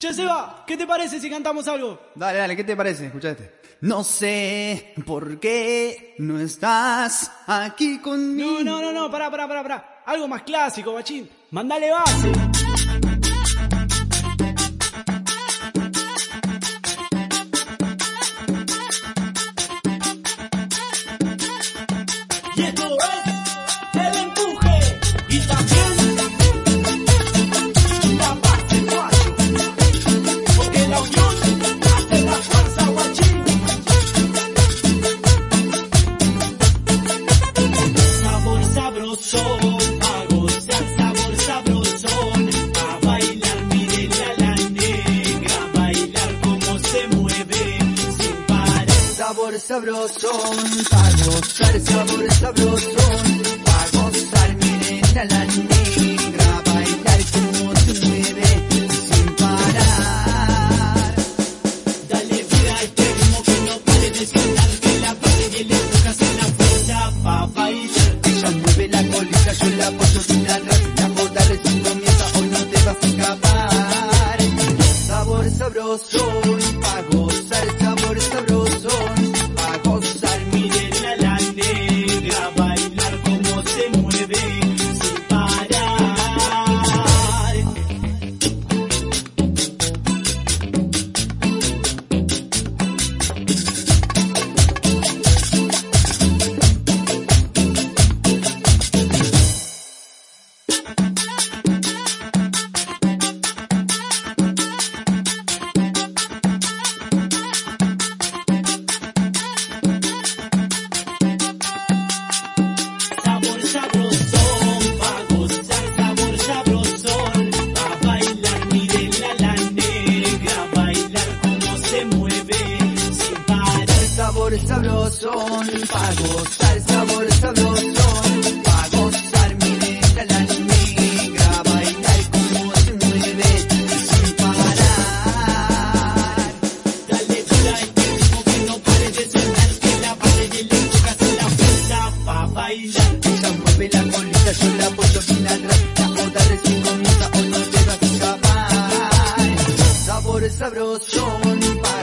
Che, Seba, ¿qué te parece si cantamos algo? Dale, dale, ¿qué te parece? Escucha este. No sé por qué no estás aquí conmigo. No, no, no, no, pará, pará, pará, pará. Algo más clásico, bachín. Mandale base. Y esto es Sabor sabrosón, pa' gozar, sabor sabrosón, pa' gozar, miren a la negra, bailar como se mueve sin parar. Dale vida a este ritmo que no pare de que la base y empuje hacen la fuerza pa' bailar. Ella mueve la colita, yo la apoyo sin atrás, la joda recién comienza, hoy no te vas a escapar. Sabor sabrosón, sabrosón, pa' gozar, sabor sabrosón, pa' gozar, miren a la negra, bailar como se mueve sin parar. Dale vida a este ritmo que no pare de sonar, que la base y el empuje hacen la fuerza pa' bailar. Ella mueve la colita, yo la apoyo bien atrás, la joda recién comienza, hoy no te vas a escapar. Sabor sabrosón, pa'